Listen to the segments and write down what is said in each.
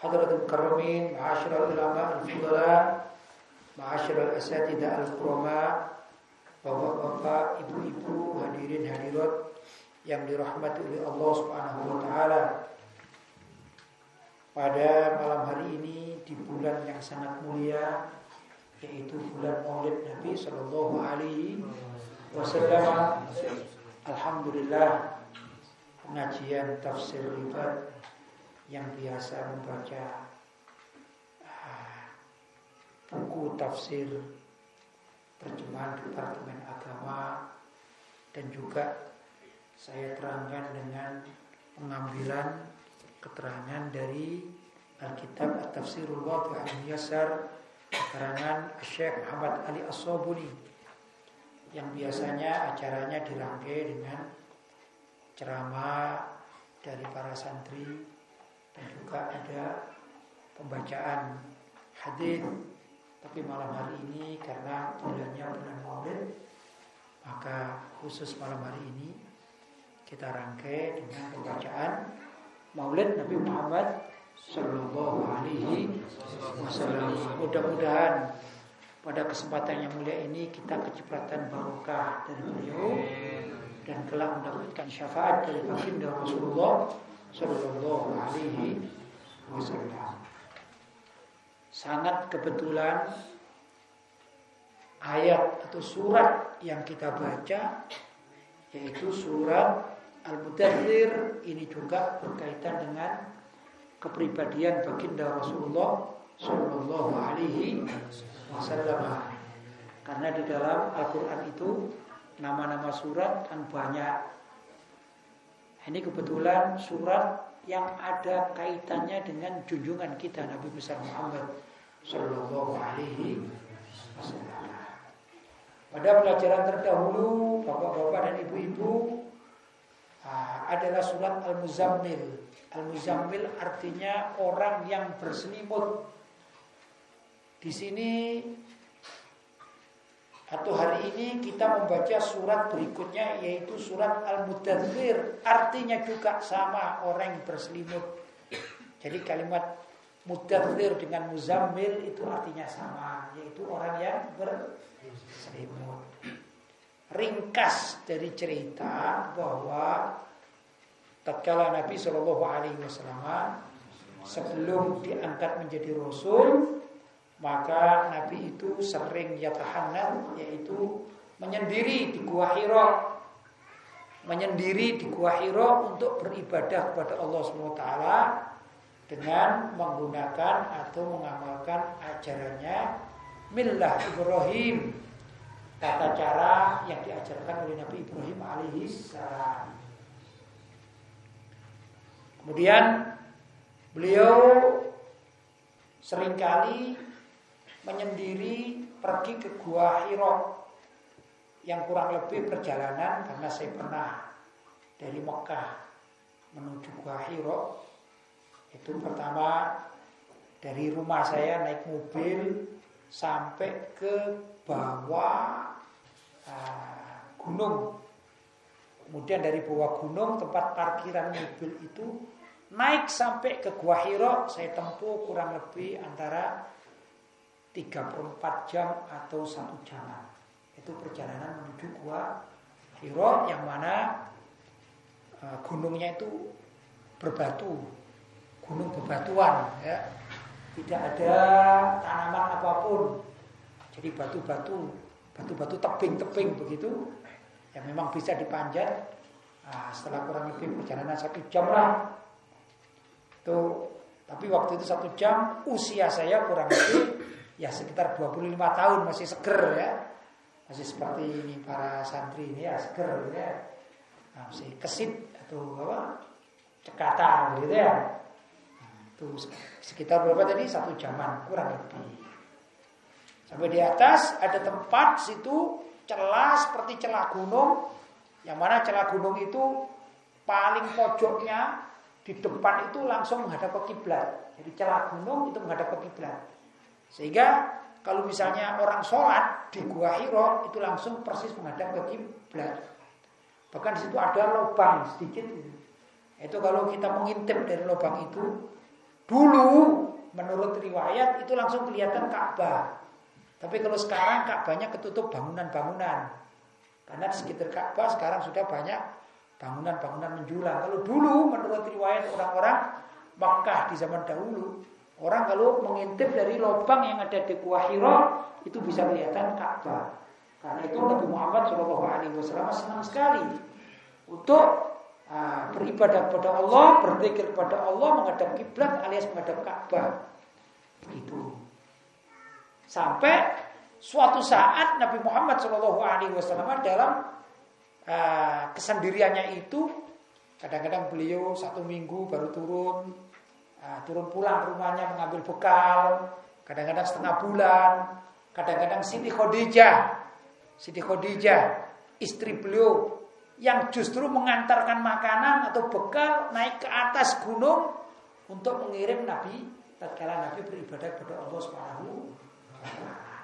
ba'd Hadratul Karamin, Ma'asyiral ulama al-fudala, Ma'asyiral asatidah al-kurama, Bapak-bapak, ibu-ibu, hadirin hadirat yang dirahmati oleh Allah Subhanahu wa taala. Pada malam hari ini di bulan yang sangat mulia yaitu bulan Maulid Nabi sallallahu alaihi wasallam. Alhamdulillah pengajian tafsir ribat yang biasa membaca uh, buku tafsir terjemahan Departemen Agama dan juga saya terangkan dengan pengambilan keterangan dari Alkitab At-Tafsirul Wadih Al-Yasar keterangan Syekh Muhammad Ali As-Sobuni yang biasanya acaranya dirangkai dengan ceramah dari para santri dan juga ada pembacaan hadis tapi malam hari ini karena bulannya bulan Maulid maka khusus malam hari ini kita rangkai dengan pembacaan Maulid Nabi Muhammad Sallallahu Alaihi Wasallam. Mudah-mudahan pada kesempatan yang mulia ini kita kecipratan barokah dari beliau dan kelak mendapatkan syafaat dari baginda Rasulullah Sallallahu Alaihi Wasallam. Sangat kebetulan ayat atau surat yang kita baca yaitu surat Al-Mudathir ini juga berkaitan dengan kepribadian baginda Rasulullah Sallallahu Alaihi Wasallam. Karena di dalam Al-Quran itu nama-nama surat kan banyak ini kebetulan surat yang ada kaitannya dengan junjungan kita Nabi besar Muhammad Sallallahu Alaihi Wasallam. Pada pelajaran terdahulu, bapak-bapak dan ibu-ibu ah, adalah surat Al-Muzammil. Al-Muzammil artinya orang yang berselimut. Di sini atau hari ini kita membaca surat berikutnya yaitu surat Al-Mudathir Artinya juga sama orang yang berselimut. Jadi kalimat Mudathir dengan Muzammil itu artinya sama Yaitu orang yang berselimut. Ringkas dari cerita bahwa tatkala Nabi Shallallahu Alaihi Wasallam sebelum diangkat menjadi Rasul maka Nabi itu sering yatahanan yaitu menyendiri di Gua Hira. Menyendiri di Gua Hira untuk beribadah kepada Allah SWT dengan menggunakan atau mengamalkan ajarannya millah Ibrahim tata cara yang diajarkan oleh Nabi Ibrahim alaihi salam. Kemudian beliau sering kali menyendiri pergi ke Gua Hiro. Yang kurang lebih perjalanan karena saya pernah dari Mekah menuju Gua Hiro. Itu pertama dari rumah saya naik mobil sampai ke bawah uh, gunung. Kemudian dari bawah gunung tempat parkiran mobil itu naik sampai ke Gua Hiro. Saya tempuh kurang lebih antara 34 jam atau satu jam itu perjalanan menuju gua Hiro yang mana uh, gunungnya itu berbatu gunung bebatuan ya. Tidak ada tanaman apa pun. Jadi batu-batu batu-batu tebing-tebing begitu yang memang bisa dipanjat. Nah, setelah kurang lebih perjalanan satu jam lah. Itu tapi waktu itu satu jam usia saya kurang lebih ya sekitar 25 tahun masih seger ya. Masih seperti ini para santri ini ya seger ya. Nah, masih kesit atau apa? cekatan gitu ya. Itu sekitar berapa tadi? Satu jaman kurang lebih. Sampai di atas ada tempat situ celah seperti celah gunung. Yang mana celah gunung itu paling pojoknya di depan itu langsung menghadap ke kiblat. Jadi celah gunung itu menghadap ke kiblat. Sehingga kalau misalnya orang sholat di Gua Hiro itu langsung persis menghadap ke kiblat. Bahkan di situ ada lubang sedikit. Itu kalau kita mengintip dari lubang itu, dulu menurut riwayat itu langsung kelihatan Ka'bah. Tapi kalau sekarang Ka'bahnya ketutup bangunan-bangunan. Karena di sekitar Ka'bah sekarang sudah banyak bangunan-bangunan menjulang. Kalau dulu menurut riwayat orang-orang Makkah di zaman dahulu, orang kalau mengintip dari lubang yang ada di Gua Hira itu bisa kelihatan Ka'bah. Karena itu Nabi Muhammad SAW senang sekali untuk uh, beribadah kepada Allah, berzikir kepada Allah, menghadap kiblat alias menghadap Ka'bah. Itu. Sampai suatu saat Nabi Muhammad Shallallahu Alaihi Wasallam dalam uh, kesendiriannya itu kadang-kadang beliau satu minggu baru turun uh, turun pulang rumahnya mengambil bekal kadang-kadang setengah bulan kadang-kadang Siti Khadijah Siti Khadijah istri beliau yang justru mengantarkan makanan atau bekal naik ke atas gunung untuk mengirim Nabi tatkala Nabi beribadah kepada Allah Subhanahu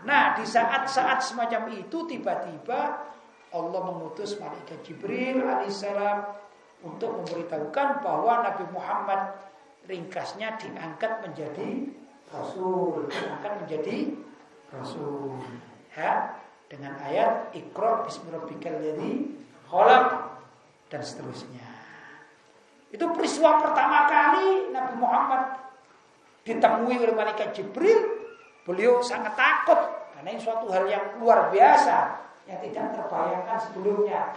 Nah, di saat-saat semacam itu tiba-tiba Allah mengutus malaikat Jibril alaihissalam untuk memberitahukan bahwa Nabi Muhammad ringkasnya diangkat menjadi rasul, diangkat menjadi rasul. Ya, dengan ayat Iqra bismi rabbikal ladzi khalaq dan seterusnya. Itu peristiwa pertama kali Nabi Muhammad ditemui oleh malaikat Jibril Beliau sangat takut karena ini suatu hal yang luar biasa yang tidak terbayangkan sebelumnya.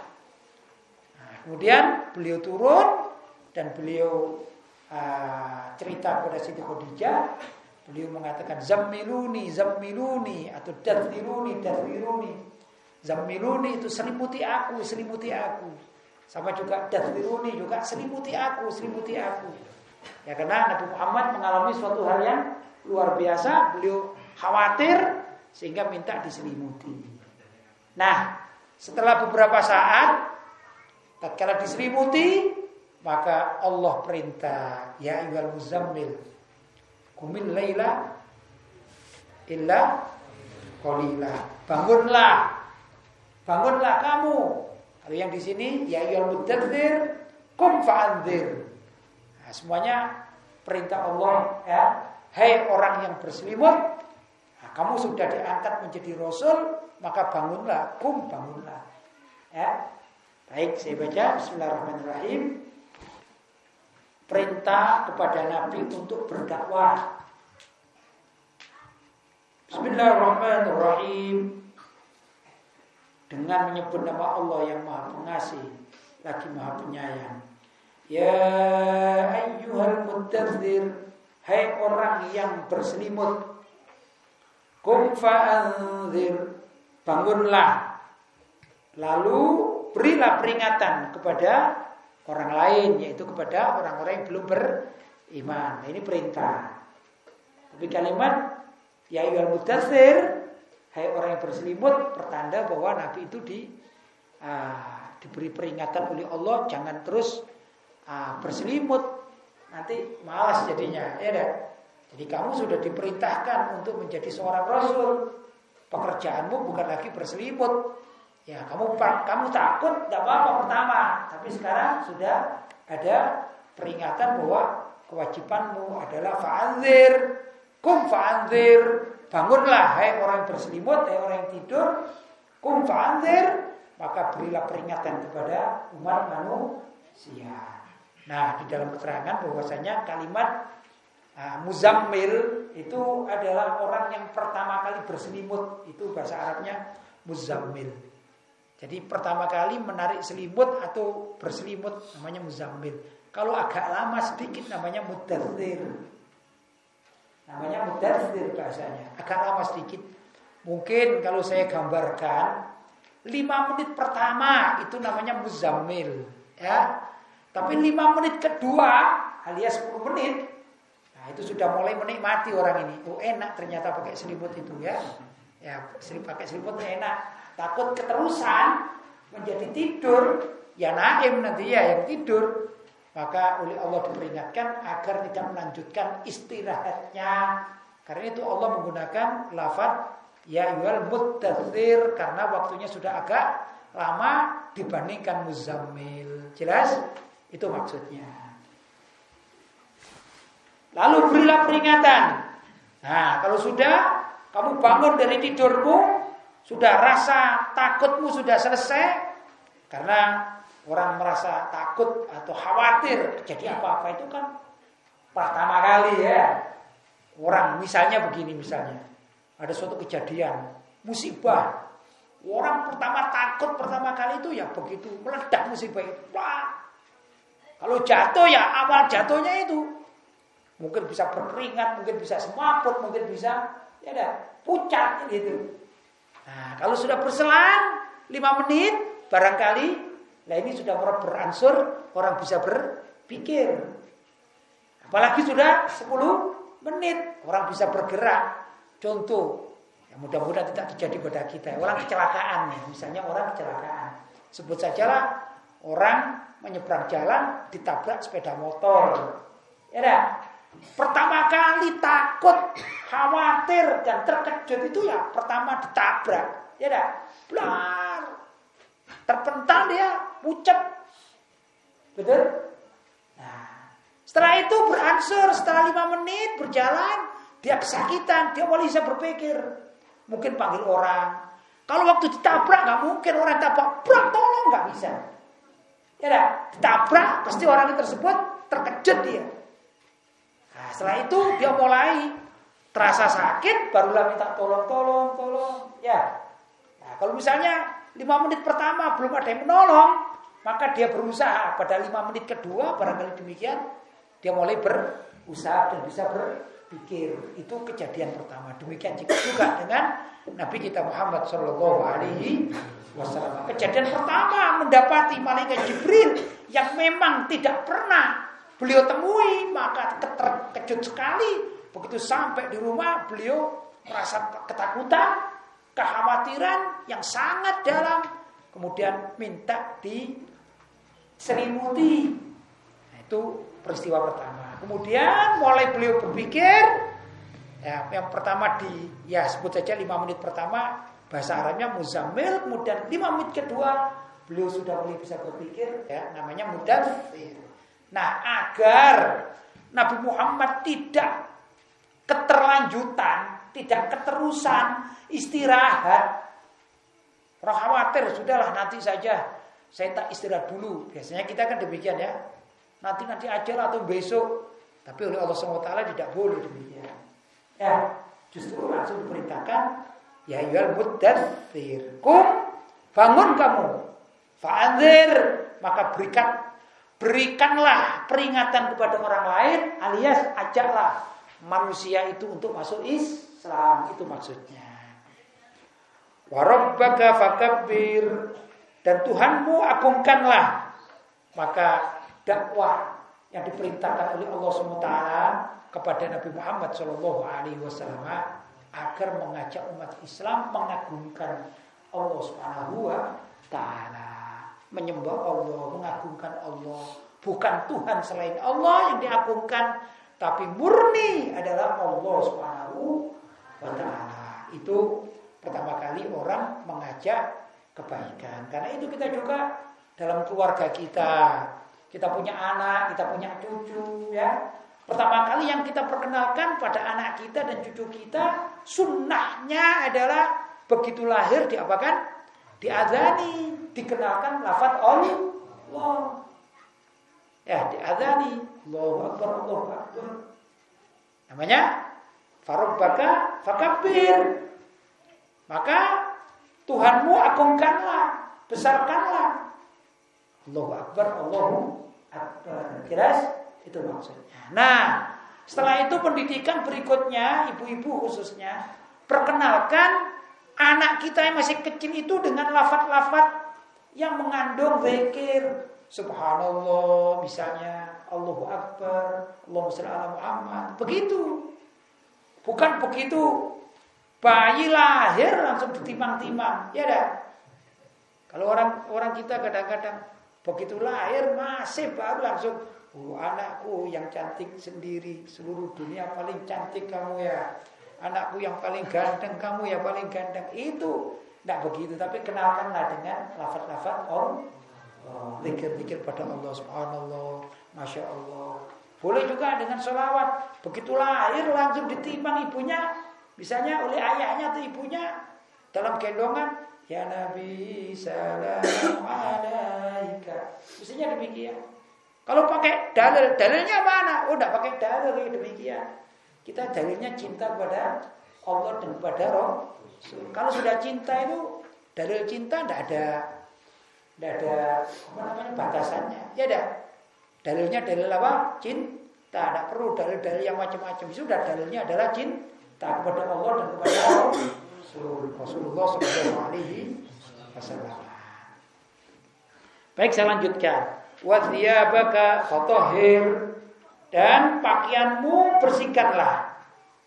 Nah, kemudian beliau turun dan beliau uh, cerita kepada Siti Khadijah. Beliau mengatakan zammiluni, zammiluni atau dathiruni, dathiruni. Zammiluni itu selimuti aku, selimuti aku. Sama juga dathiruni juga selimuti aku, selimuti aku. Ya karena Nabi Muhammad mengalami suatu hal yang luar biasa, beliau khawatir sehingga minta diselimuti. Nah, setelah beberapa saat tatkala diselimuti, maka Allah perintah, ya ayyuhal muzammil, kumil laila illa qalila. Bangunlah. Bangunlah kamu. Kalau yang di sini ya ayyuhal mudaththir, kum fa'anzir. Nah, semuanya perintah Allah ya. Hai orang yang berselimut, kamu sudah diangkat menjadi rasul, maka bangunlah, kum bangunlah. Ya. Baik, saya baca Bismillahirrahmanirrahim. Perintah kepada Nabi untuk berdakwah. Bismillahirrahmanirrahim. Dengan menyebut nama Allah yang Maha Pengasih, lagi Maha Penyayang. Ya ayyuhal muddathir, hai orang yang berselimut, Kum fa'anzir Bangunlah Lalu berilah peringatan kepada orang lain Yaitu kepada orang-orang yang belum beriman nah, Ini perintah Tapi kalimat Ya yual mudathir Hai orang yang berselimut Pertanda bahwa Nabi itu di uh, Diberi peringatan oleh Allah Jangan terus uh, berselimut Nanti malas jadinya Ya dah jadi kamu sudah diperintahkan untuk menjadi seorang rasul. Pekerjaanmu bukan lagi berselimut. Ya, kamu kamu takut tidak apa-apa pertama, tapi sekarang sudah ada peringatan bahwa kewajibanmu adalah fa'anzir, kum fa'anzir. Bangunlah hai orang yang berselimut, hai orang yang tidur, kum fa'anzir, maka berilah peringatan kepada umat manusia. Nah, di dalam keterangan bahwasanya kalimat Nah, muzammil itu adalah orang yang pertama kali berselimut. Itu bahasa Arabnya muzammil. Jadi pertama kali menarik selimut atau berselimut namanya muzammil. Kalau agak lama sedikit namanya mudathir. Namanya mudathir bahasanya. Agak lama sedikit. Mungkin kalau saya gambarkan lima menit pertama itu namanya muzammil, ya. Tapi lima menit kedua alias 10 menit Nah itu sudah mulai menikmati orang ini. Oh enak ternyata pakai selimut itu ya. Ya pakai selimut enak. Takut keterusan menjadi tidur, ya naim nanti ya yang tidur. Maka oleh Allah diperingatkan agar tidak melanjutkan istirahatnya. Karena itu Allah menggunakan lafaz ya yual muddathir karena waktunya sudah agak lama dibandingkan muzammil. Jelas? Itu maksudnya. Lalu berilah peringatan. Nah, kalau sudah kamu bangun dari tidurmu, sudah rasa takutmu sudah selesai karena orang merasa takut atau khawatir terjadi apa-apa itu kan pertama kali ya. Orang misalnya begini misalnya. Ada suatu kejadian musibah. Orang pertama takut pertama kali itu ya begitu meledak musibah itu. Wah. Kalau jatuh ya awal jatuhnya itu mungkin bisa berkeringat, mungkin bisa semaput, mungkin bisa ya dah pucat gitu. Nah, kalau sudah berselang 5 menit barangkali Nah ini sudah beransur orang bisa berpikir. Apalagi sudah 10 menit orang bisa bergerak. Contoh, ya mudah-mudahan tidak terjadi pada kita. Orang kecelakaan nih, misalnya orang kecelakaan. Sebut sajalah orang menyeberang jalan ditabrak sepeda motor. Ya. Pertama kali takut, khawatir dan terkejut itu ya pertama ditabrak. Ya dah. Blar. Terpental dia pucat. Betul? Nah, setelah itu beransur, setelah lima menit berjalan, dia kesakitan, dia mulai bisa berpikir. Mungkin panggil orang. Kalau waktu ditabrak nggak mungkin orang tabrak, brak tolong nggak bisa. Ya dah, ditabrak pasti orang tersebut terkejut dia. Nah, setelah itu dia mulai terasa sakit, barulah minta tolong, tolong, tolong. Ya. Nah, kalau misalnya lima menit pertama belum ada yang menolong, maka dia berusaha pada lima menit kedua barangkali demikian dia mulai berusaha dan bisa berpikir. Itu kejadian pertama. Demikian juga dengan Nabi kita Muhammad Shallallahu Alaihi Wasallam. Kejadian pertama mendapati malaikat Jibril yang memang tidak pernah beliau temui maka terkejut sekali. Begitu sampai di rumah beliau merasa ketakutan, kekhawatiran yang sangat dalam. Kemudian minta di selimuti. Nah, itu peristiwa pertama. Kemudian mulai beliau berpikir, ya, yang pertama di, ya sebut saja lima menit pertama bahasa Arabnya muzamil, kemudian lima menit kedua beliau sudah mulai bisa berpikir, ya namanya mudathir. Nah agar Nabi Muhammad tidak keterlanjutan, tidak keterusan istirahat, orang khawatir sudahlah nanti saja saya tak istirahat dulu. Biasanya kita kan demikian ya. Nanti nanti aja atau besok. Tapi oleh Allah SWT tidak boleh demikian. Ya, justru langsung diperintahkan ya yual muddathir. Kum bangun kamu. Fa'anzir maka berikan berikanlah peringatan kepada orang lain alias ajaklah manusia itu untuk masuk Islam itu maksudnya. Warabbaka fakabbir. Dan Tuhanmu agungkanlah. Maka dakwah yang diperintahkan oleh Allah SWT kepada Nabi Muhammad Shallallahu Alaihi Wasallam agar mengajak umat Islam mengagungkan Allah Subhanahu Wa Taala, menyembah Allah, mengagungkan Allah, bukan Tuhan selain Allah yang diagungkan, tapi murni adalah Allah Subhanahu Wa Taala. Itu pertama kali orang mengajak kebaikan. Karena itu kita juga dalam keluarga kita, kita punya anak, kita punya cucu, ya. Pertama kali yang kita perkenalkan pada anak kita dan cucu kita, sunnahnya adalah begitu lahir diapakan? Diadani, dikenalkan lafaz Allah. Ya, diadani. Allahu Akbar, Allahu Akbar. Namanya Farubbaka fakabir. Maka Tuhanmu agungkanlah, besarkanlah. Allahu Akbar, Allahu Akbar. Jelas? Itu maksudnya. Nah, setelah itu pendidikan berikutnya, ibu-ibu khususnya, perkenalkan anak kita yang masih kecil itu dengan lafat-lafat yang mengandung zikir. Subhanallah misalnya. Allahu Akbar, Allahumma sholli ala Muhammad. Begitu. Bukan begitu bayi lahir langsung ditimang-timang, ya dah. Kalau orang orang kita kadang-kadang begitu lahir masih baru langsung Oh, anakku yang cantik sendiri seluruh dunia paling cantik kamu ya. Anakku yang paling ganteng kamu ya paling ganteng. Itu tidak begitu, tapi kenalkanlah dengan lafaz-lafaz Allah. Zikir-zikir pada Allah Subhanallah, Masya Allah. Boleh juga dengan sholawat. Begitu lahir langsung ditimbang ibunya. Misalnya oleh ayahnya atau ibunya. Dalam gendongan. Ya Nabi salam alaika. Mestinya demikian. Kalau pakai dalil, dalilnya mana? Oh, tidak pakai dalil demikian. Kita dalilnya cinta kepada Allah dan kepada Roh. Kalau sudah cinta itu dalil cinta tidak ada tidak ada apa namanya batasannya. Ya dah. Dalilnya dalil apa? Cinta. Tidak perlu dalil-dalil yang macam-macam. Sudah dalilnya adalah cinta kepada Allah dan kepada Rasulullah Sallallahu Alaihi Wasallam. Baik, saya lanjutkan wathiyabaka fatahhir dan pakaianmu bersihkanlah.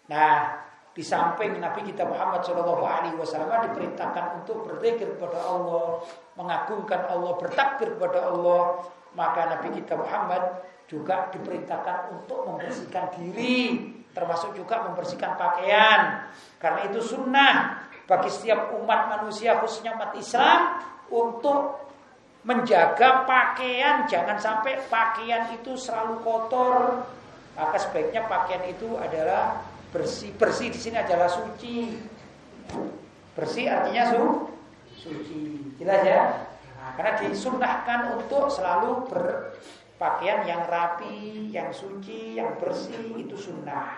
Nah, di samping Nabi kita Muhammad Shallallahu Alaihi Wasallam diperintahkan untuk berzikir kepada Allah, mengagungkan Allah, bertakbir kepada Allah, maka Nabi kita Muhammad juga diperintahkan untuk membersihkan diri, termasuk juga membersihkan pakaian. Karena itu sunnah bagi setiap umat manusia, khususnya umat Islam, untuk menjaga pakaian jangan sampai pakaian itu selalu kotor maka sebaiknya pakaian itu adalah bersih bersih di sini adalah suci. Bersih artinya su suci. Jelas ya? Nah, karena disunnahkan untuk selalu berpakaian yang rapi yang suci yang bersih itu sunnah.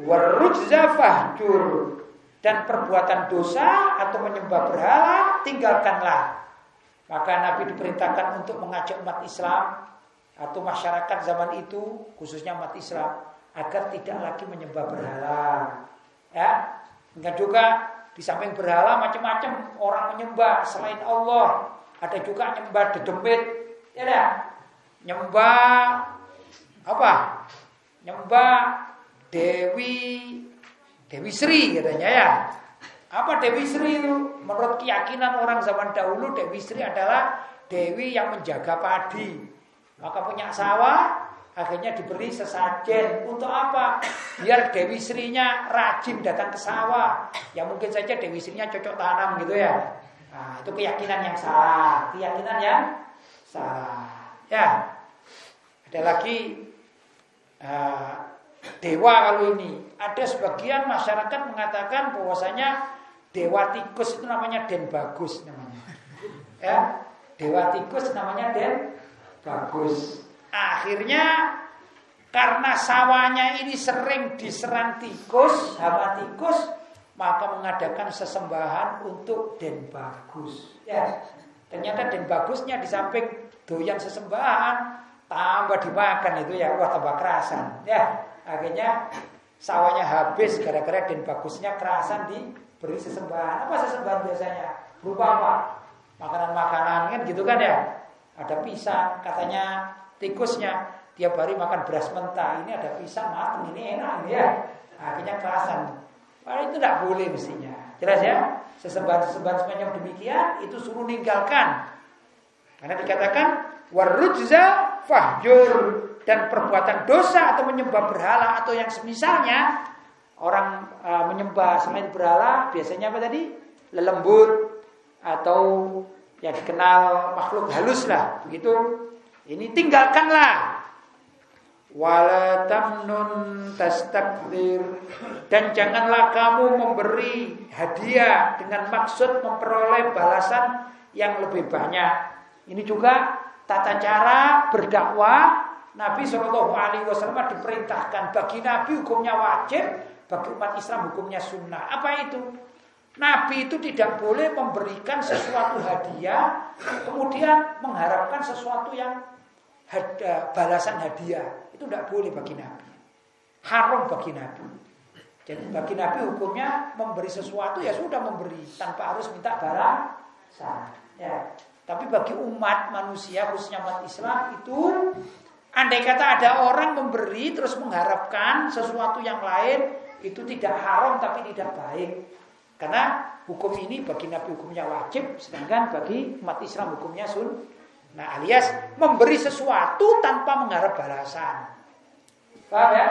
Warujza fahjur. Dan perbuatan dosa atau menyembah berhala tinggalkanlah. Maka Nabi diperintahkan untuk mengajak umat Islam atau masyarakat zaman itu, khususnya umat Islam, agar tidak lagi menyembah berhala. Ya, enggak juga di samping berhala macam-macam orang menyembah selain Allah. Ada juga menyembah dedemit, ya dah. Nyembah apa? Nyembah Dewi Dewi Sri katanya ya. Apa Dewi Sri itu? Menurut keyakinan orang zaman dahulu Dewi Sri adalah dewi yang menjaga padi. Maka punya sawah, akhirnya diberi sesajen. Untuk apa? Biar Dewi Sri-nya rajin datang ke sawah. Ya mungkin saja Dewi Sri-nya cocok tanam gitu ya. Nah, itu keyakinan yang salah. Keyakinan yang salah. Ya. Ada lagi uh, dewa kalau ini. Ada sebagian masyarakat mengatakan bahwasanya Dewa tikus itu namanya Den Bagus namanya. Ya, Dewa tikus namanya Den Bagus. Akhirnya karena sawahnya ini sering diserang tikus, hama tikus, maka mengadakan sesembahan untuk Den Bagus. Ya, ternyata Den Bagusnya di samping doyan sesembahan, tambah dimakan itu ya, wah tambah kerasan. Ya, akhirnya sawahnya habis gara-gara Den Bagusnya kerasan di beri sesembahan. Apa sesembahan biasanya? Berupa apa? Makanan-makanan kan gitu kan ya. Ada pisang, katanya tikusnya tiap hari makan beras mentah. Ini ada pisang matang, ini enak ini ya. Akhirnya kerasan. Itu tidak boleh mestinya. Jelas ya? Sesembahan-sesembahan semacam demikian itu suruh ninggalkan. Karena dikatakan warujza fahjur dan perbuatan dosa atau menyembah berhala atau yang semisalnya orang uh, menyembah selain berhala biasanya apa tadi? Lelembut atau ya dikenal makhluk halus lah, begitu. Ini tinggalkanlah. Wala tamnun tastakbir dan janganlah kamu memberi hadiah dengan maksud memperoleh balasan yang lebih banyak. Ini juga tata cara berdakwah Nabi Shallallahu Alaihi Wasallam diperintahkan bagi Nabi hukumnya wajib bagi umat Islam hukumnya sunnah. Apa itu? Nabi itu tidak boleh memberikan sesuatu hadiah, kemudian mengharapkan sesuatu yang balasan hadiah. Itu tidak boleh bagi Nabi. Haram bagi Nabi. Jadi bagi Nabi hukumnya memberi sesuatu ya sudah memberi tanpa harus minta balasan. Ya. Tapi bagi umat manusia khususnya umat Islam itu andai kata ada orang memberi terus mengharapkan sesuatu yang lain itu tidak haram tapi tidak baik. Karena hukum ini bagi Nabi hukumnya wajib sedangkan bagi umat Islam hukumnya sun. Nah, alias memberi sesuatu tanpa mengharap balasan. Paham ya?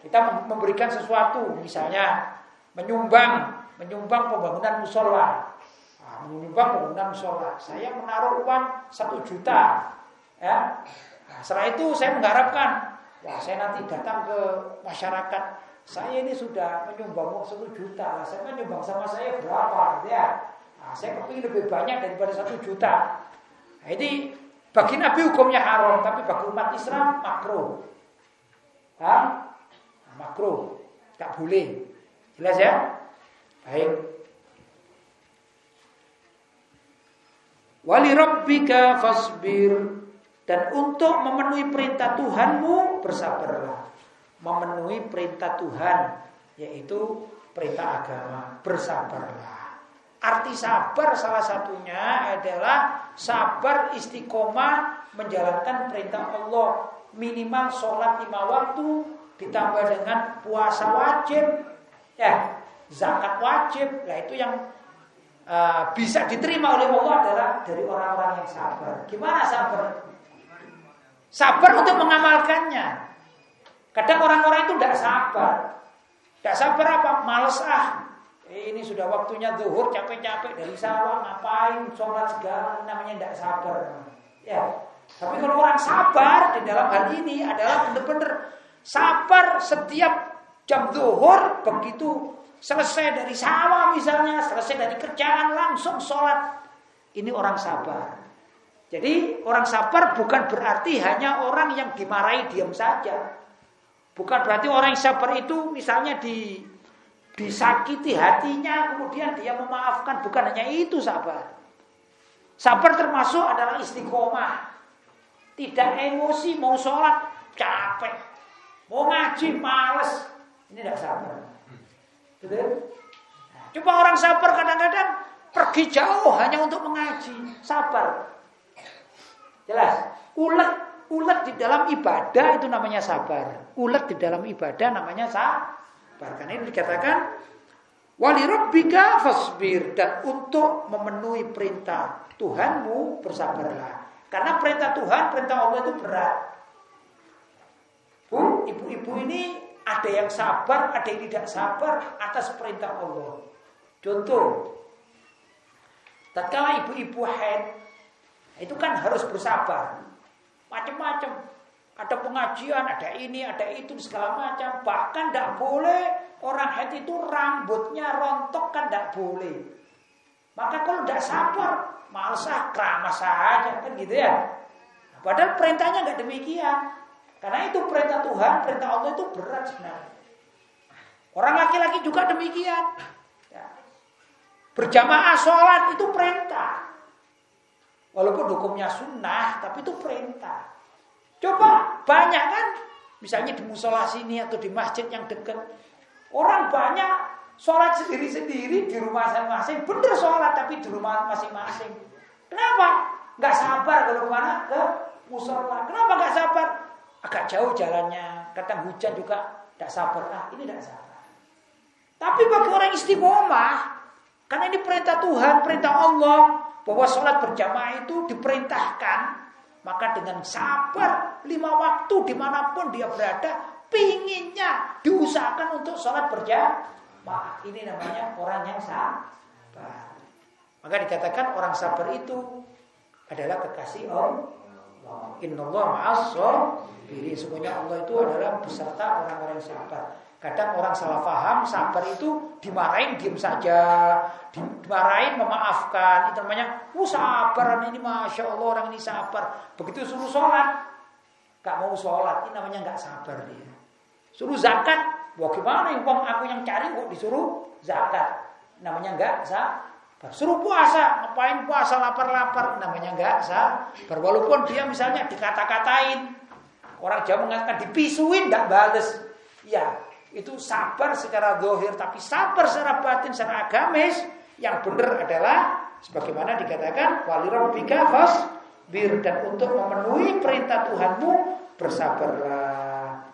Kita memberikan sesuatu misalnya menyumbang menyumbang pembangunan musola menyumbang pembangunan musola. Saya menaruh uang satu juta, ya. Nah, setelah itu saya mengharapkan, ya saya nanti datang ke masyarakat. Saya ini sudah menyumbang uang satu juta, saya kan nyumbang sama saya berapa, gitu ya. Nah, saya kepingin lebih banyak daripada satu juta. Nah, ini bagi Nabi hukumnya haram, tapi bagi umat Islam makruh. Nah, makruh, tak boleh. Jelas ya? Baik. Wali rabbika fasbir dan untuk memenuhi perintah Tuhanmu bersabarlah. Memenuhi perintah Tuhan yaitu perintah agama, bersabarlah. Arti sabar salah satunya adalah sabar istiqomah menjalankan perintah Allah. Minimal sholat lima waktu ditambah dengan puasa wajib, ya zakat wajib. Nah itu yang uh, bisa diterima oleh Allah adalah dari orang-orang yang sabar. Gimana sabar? Sabar untuk mengamalkannya. Kadang orang-orang itu tidak sabar. Tidak sabar apa? Males ah. Ini sudah waktunya zuhur capek-capek dari sawah ngapain sholat segala namanya tidak sabar. Ya. Tapi kalau orang sabar di dalam hal ini adalah benar-benar sabar setiap jam zuhur begitu Selesai dari sawah misalnya, selesai dari kerjaan langsung sholat. Ini orang sabar. Jadi orang sabar bukan berarti hanya orang yang dimarahi diam saja. Bukan berarti orang yang sabar itu misalnya di disakiti hatinya kemudian dia memaafkan. Bukan hanya itu sabar. Sabar termasuk adalah istiqomah. Tidak emosi mau sholat capek. Mau ngaji males. Ini tidak sabar. Coba orang sabar kadang-kadang pergi jauh hanya untuk mengaji. Sabar. Jelas. Ulet, ulet di dalam ibadah itu namanya sabar. Ulet di dalam ibadah namanya sabar. Karena ini dikatakan wali rabbika fasbir dan untuk memenuhi perintah Tuhanmu bersabarlah. Karena perintah Tuhan, perintah Allah itu berat. Bu, ibu-ibu ini ada yang sabar, ada yang tidak sabar atas perintah Allah. Contoh, tatkala ibu-ibu haid itu kan harus bersabar. Macam-macam. Ada pengajian, ada ini, ada itu, segala macam. Bahkan tidak boleh orang haid itu rambutnya rontok kan tidak boleh. Maka kalau tidak sabar, malasah keramas saja kan gitu ya. Padahal perintahnya nggak demikian. Karena itu perintah Tuhan, perintah Allah itu berat sebenarnya. Orang laki-laki juga demikian. Ya. Berjamaah sholat itu perintah. Walaupun hukumnya sunnah, tapi itu perintah. Coba banyak kan, misalnya di musola sini atau di masjid yang dekat, orang banyak sholat sendiri-sendiri di rumah masing-masing. Bener sholat tapi di rumah masing-masing. Kenapa? Gak sabar kalau ke mana ke musola. Kenapa gak sabar? agak jauh jalannya, kadang hujan juga tidak sabar. Ah, ini tidak sabar. Tapi bagi orang istiqomah, karena ini perintah Tuhan, perintah Allah, bahwa sholat berjamaah itu diperintahkan, maka dengan sabar lima waktu di mana pun dia berada, pinginnya diusahakan untuk sholat berjamaah. Ini namanya orang yang sabar. Maka dikatakan orang sabar itu adalah kekasih Allah. Innallaha ma'as diri. Semuanya Allah itu adalah beserta orang-orang yang sabar. Kadang orang salah paham, sabar itu dimarahin diam saja, dimarahin memaafkan. Itu namanya, oh sabar ini masya Allah orang ini sabar. Begitu suruh sholat, gak mau sholat, ini namanya gak sabar dia. Suruh zakat, wah gimana uang aku yang cari kok disuruh zakat, namanya gak sabar. Suruh puasa, ngapain puasa lapar-lapar namanya enggak sabar. Walaupun dia misalnya dikata-katain, Orang Jawa mengatakan dipisuin tidak bales. Ya, itu sabar secara dohir, tapi sabar secara batin, secara agamis. Yang benar adalah sebagaimana dikatakan walirabbika bir dan untuk memenuhi perintah Tuhanmu bersabarlah.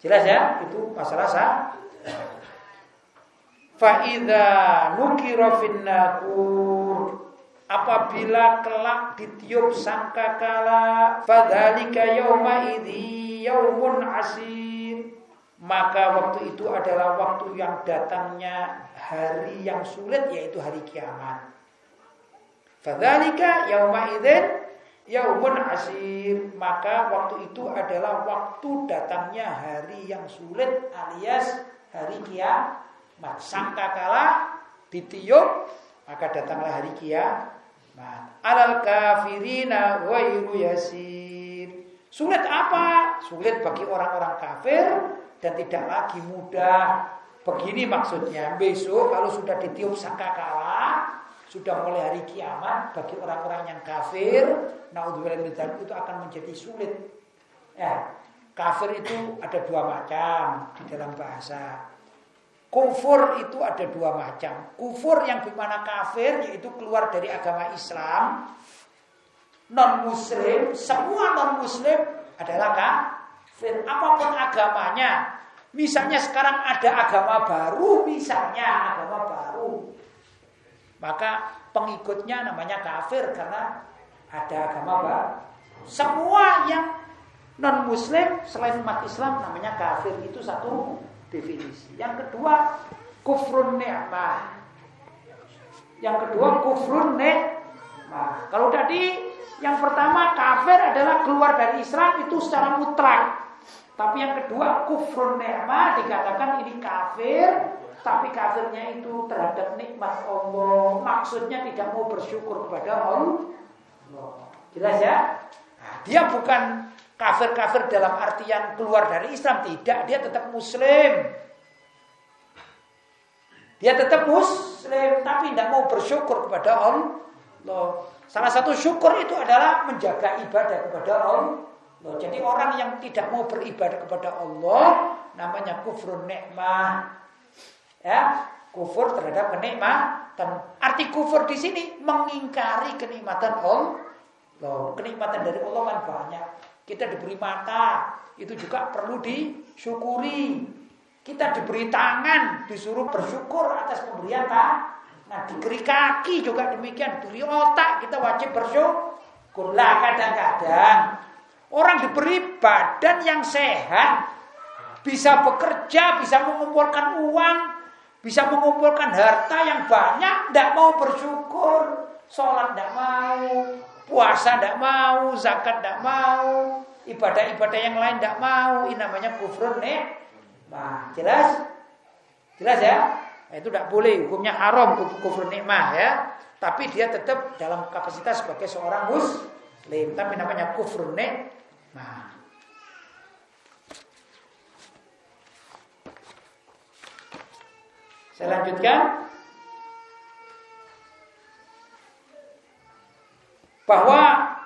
Jelas ya? Itu masalah sah. Faida nukira finnakur apabila kelak ditiup sangkakala fadzalika yauma idzi yaumun asir maka waktu itu adalah waktu yang datangnya hari yang sulit yaitu hari kiamat fadzalika yauma idzin yaumun asir maka waktu itu adalah waktu datangnya hari yang sulit alias hari kiamat sangkakala ditiup maka datanglah hari kiamat alal kafirina ghairu yasir. Sulit apa? Sulit bagi orang-orang kafir dan tidak lagi mudah. Begini maksudnya, besok kalau sudah ditiup sangkakala, sudah mulai hari kiamat bagi orang-orang yang kafir, naudzubillah itu akan menjadi sulit. Ya, kafir itu ada dua macam di dalam bahasa. Kufur itu ada dua macam. Kufur yang di mana kafir yaitu keluar dari agama Islam. Non Muslim, semua non Muslim adalah kafir. Apa pun agamanya. Misalnya sekarang ada agama baru, misalnya agama baru. Maka pengikutnya namanya kafir karena ada agama baru. Semua yang non Muslim selain umat Islam namanya kafir itu satu definisi. Yang kedua kufrun ni'mah. Yang kedua kufrun ni'mah. Kalau tadi yang pertama kafir adalah keluar dari Islam itu secara mutlak. Tapi yang kedua kufrun ni'mah dikatakan ini kafir tapi kafirnya itu terhadap nikmat Allah. Maksudnya tidak mau bersyukur kepada Allah. Jelas ya? Nah, dia bukan Kafir-kafir dalam artian keluar dari Islam tidak, dia tetap muslim. Dia tetap muslim tapi tidak mau bersyukur kepada Allah. Salah satu syukur itu adalah menjaga ibadah kepada Allah. Jadi orang yang tidak mau beribadah kepada Allah namanya kufur nikmah. Ya, kufur terhadap kenikmatan. Arti kufur di sini mengingkari kenikmatan Allah. Loh, kenikmatan dari Allah kan banyak. Kita diberi mata, itu juga perlu disyukuri. Kita diberi tangan, disuruh bersyukur atas pemberian tangan. Nah, diberi kaki juga demikian, diberi otak, kita wajib bersyukur. Lah kadang-kadang orang diberi badan yang sehat, bisa bekerja, bisa mengumpulkan uang, bisa mengumpulkan harta yang banyak, tidak mau bersyukur, sholat tidak mau, Puasa tidak mau, zakat tidak mau, ibadah-ibadah yang lain tidak mau. Ini namanya kufrun nih. Nah, jelas? Jelas ya? Nah, itu tidak boleh, hukumnya haram kufur nikmah ya. Tapi dia tetap dalam kapasitas sebagai seorang muslim. Tapi namanya kufur nikmah. Saya lanjutkan. bahwa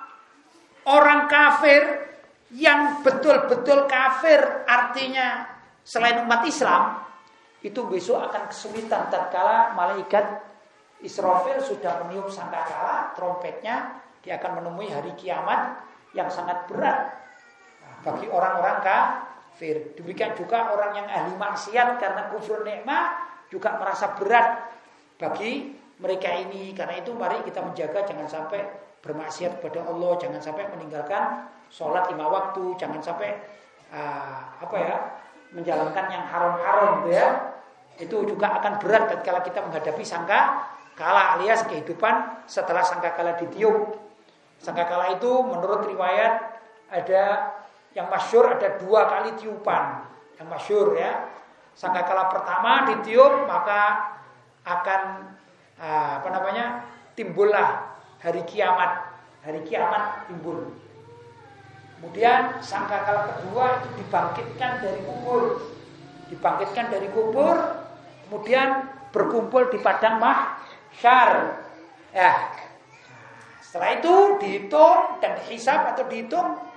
orang kafir yang betul-betul kafir artinya selain umat Islam itu besok akan kesulitan tatkala malaikat Israfil sudah meniup sangkakala trompetnya dia akan menemui hari kiamat yang sangat berat bagi orang-orang kafir. Demikian juga orang yang ahli maksiat karena kufur nikmat juga merasa berat bagi mereka ini. Karena itu mari kita menjaga jangan sampai bermaksiat kepada Allah, jangan sampai meninggalkan sholat lima waktu, jangan sampai uh, apa ya menjalankan yang haram-haram gitu ya. Itu juga akan berat ketika kita menghadapi sangka kala alias kehidupan setelah sangka kala ditiup. Sangka kala itu menurut riwayat ada yang masyur ada dua kali tiupan yang masyur ya. Sangka kala pertama ditiup maka akan uh, apa namanya timbullah hari kiamat. Hari kiamat timbul. Kemudian sangkakala kedua itu dibangkitkan dari kubur. Dibangkitkan dari kubur, kemudian berkumpul di padang mahsyar. Ya. Setelah itu dihitung dan dihisap atau dihitung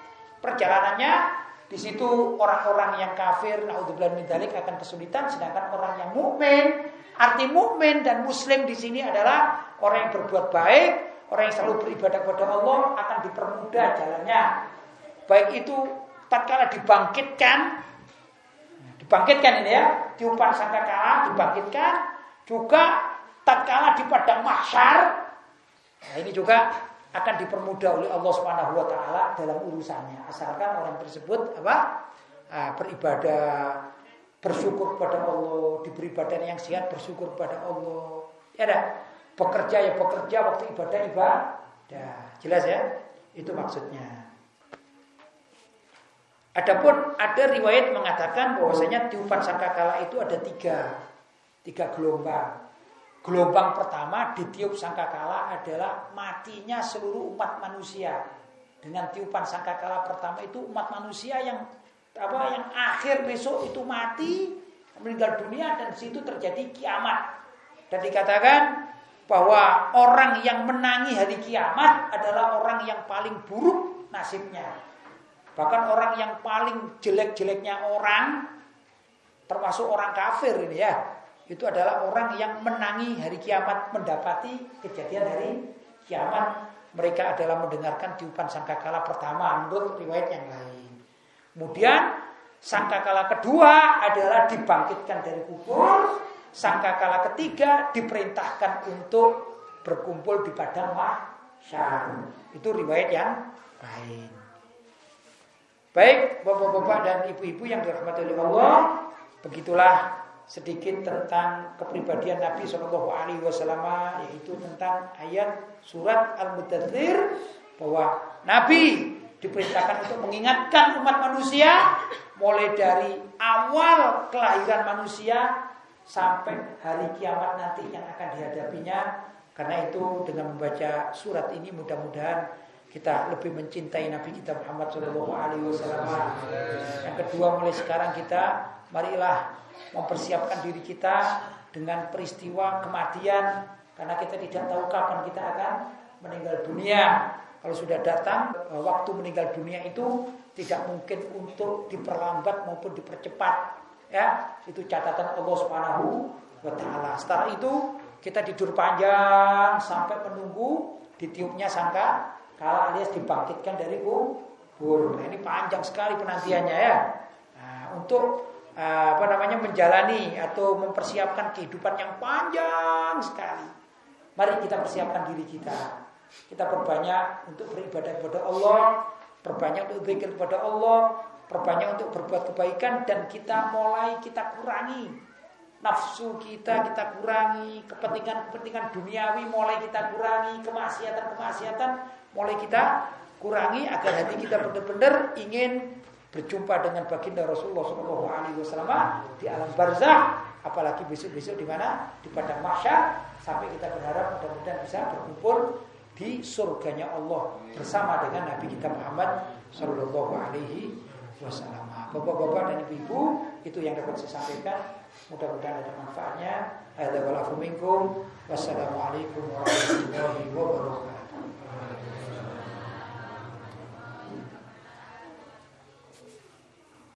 perjalanannya Di situ orang-orang yang kafir, naudzubillah min dzalik akan kesulitan sedangkan orang yang mukmin, arti mukmin dan muslim di sini adalah orang yang berbuat baik, orang yang selalu beribadah kepada Allah akan dipermudah jalannya. Baik itu tatkala dibangkitkan dibangkitkan ini ya, tiupan sangkakala dibangkitkan juga tatkala di padang mahsyar. Nah, ini juga akan dipermudah oleh Allah Subhanahu wa taala dalam urusannya. Asalkan orang tersebut apa ah, beribadah bersyukur kepada Allah diberi badan yang sehat bersyukur kepada Allah. Ya dah bekerja ya bekerja waktu ibadah ibadah. Jelas ya? Itu maksudnya. Adapun ada riwayat mengatakan bahwasanya tiupan sangkakala itu ada tiga tiga gelombang Gelombang pertama ditiup sangkakala adalah matinya seluruh umat manusia. Dengan tiupan sangkakala pertama itu umat manusia yang apa yang akhir besok itu mati meninggal dunia dan situ terjadi kiamat. Dan dikatakan bahwa orang yang menangi hari kiamat adalah orang yang paling buruk nasibnya. Bahkan orang yang paling jelek-jeleknya orang termasuk orang kafir ini ya itu adalah orang yang menangi hari kiamat mendapati kejadian hari kiamat. Mereka adalah mendengarkan tiupan sangkakala pertama menurut riwayat yang lain. Kemudian sangkakala kedua adalah dibangkitkan dari kubur. Sangkakala ketiga diperintahkan untuk berkumpul di padang mahsyar. Itu riwayat yang lain. Baik bapak-bapak dan ibu-ibu yang dirahmati oleh Allah begitulah sedikit tentang kepribadian Nabi Shallallahu Alaihi Wasallam yaitu tentang ayat surat Al-Mudathir bahwa Nabi diperintahkan untuk mengingatkan umat manusia mulai dari awal kelahiran manusia sampai hari kiamat nanti yang akan dihadapinya karena itu dengan membaca surat ini mudah-mudahan kita lebih mencintai Nabi kita Muhammad Shallallahu Alaihi Wasallam. Yang kedua mulai sekarang kita marilah mempersiapkan diri kita dengan peristiwa kematian karena kita tidak tahu kapan kita akan meninggal dunia. Kalau sudah datang eh, waktu meninggal dunia itu tidak mungkin untuk diperlambat maupun dipercepat. Ya, itu catatan Allah Subhanahu wa taala. Setelah itu kita tidur panjang sampai menunggu ditiupnya sangka kalau alias dibangkitkan dari kubur. Nah, ini panjang sekali penantiannya ya. Nah, untuk apa namanya menjalani atau mempersiapkan kehidupan yang panjang sekali. Mari kita persiapkan diri kita. Kita perbanyak untuk beribadah kepada Allah, perbanyak untuk berzikir kepada Allah, perbanyak untuk berbuat kebaikan dan kita mulai kita kurangi nafsu kita kita kurangi kepentingan-kepentingan duniawi mulai kita kurangi kemaksiatan-kemaksiatan mulai kita kurangi agar hati kita benar-benar ingin berjumpa dengan baginda Rasulullah Shallallahu Alaihi Wasallam di alam barzah, apalagi besok-besok di mana di padang mahsyar sampai kita berharap mudah-mudahan bisa berkumpul di surganya Allah bersama dengan Nabi kita Muhammad Shallallahu Alaihi Wasallam. Bapak-bapak dan ibu-ibu itu yang dapat saya sampaikan. Mudah-mudahan ada manfaatnya. Ada minkum. Wassalamualaikum warahmatullahi